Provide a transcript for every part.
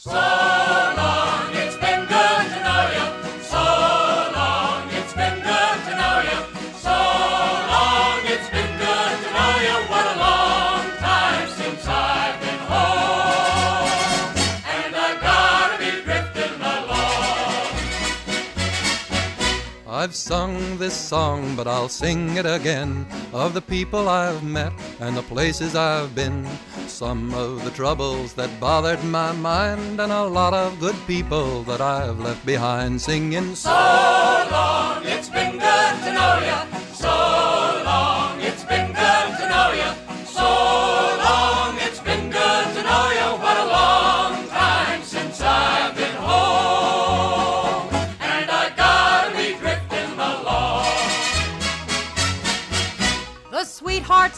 So long, it's been good to know you. So long, it's been good to know you. So I've sung this song, but I'll sing it again of the people I've met and the places I've been. Some of the troubles that bothered my mind, and a lot of good people that I've left behind singing. So long, it's been good to know you.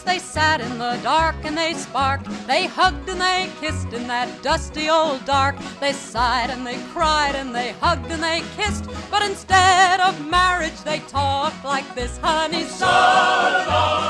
Sweethearts, they sat in the dark and they sparked. They hugged and they kissed in that dusty old dark. They sighed and they cried and they hugged and they kissed. But instead of marriage, they talked like this, honey. So long,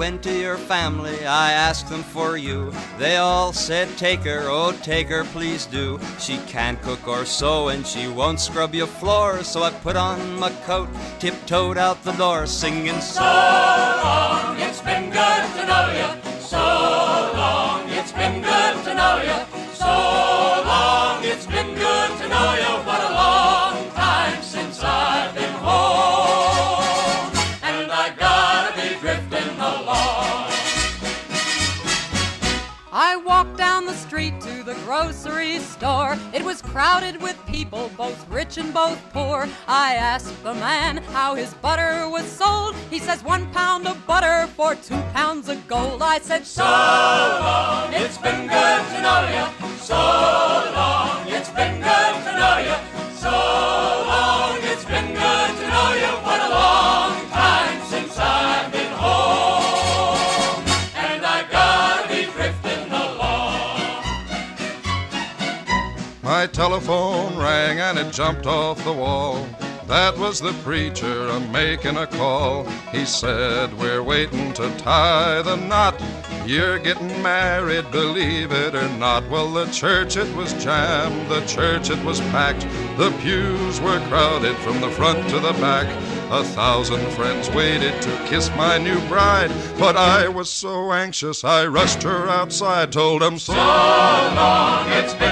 went to your family, I asked them for you. They all said, Take her, oh, take her, please do. She can't cook or sew, and she won't scrub your floor. So I put on my coat, tiptoed out the door, singing, So long, it's been good to know you. So long, it's been good to know you. Walked down the street to the grocery store. It was crowded with people, both rich and both poor. I asked the man how his butter was sold. He says one pound of butter for two pounds of gold. I said, So long, it's been good to know you. So My telephone rang and it jumped off the wall. That was the preacher a making a call. He said, We're waiting to tie the knot. You're getting married, believe it or not. Well, the church it was jammed, the church it was packed. The pews were crowded from the front to the back. A thousand friends waited to kiss my new bride, but I was so anxious I rushed her outside, told 'em so long, it's been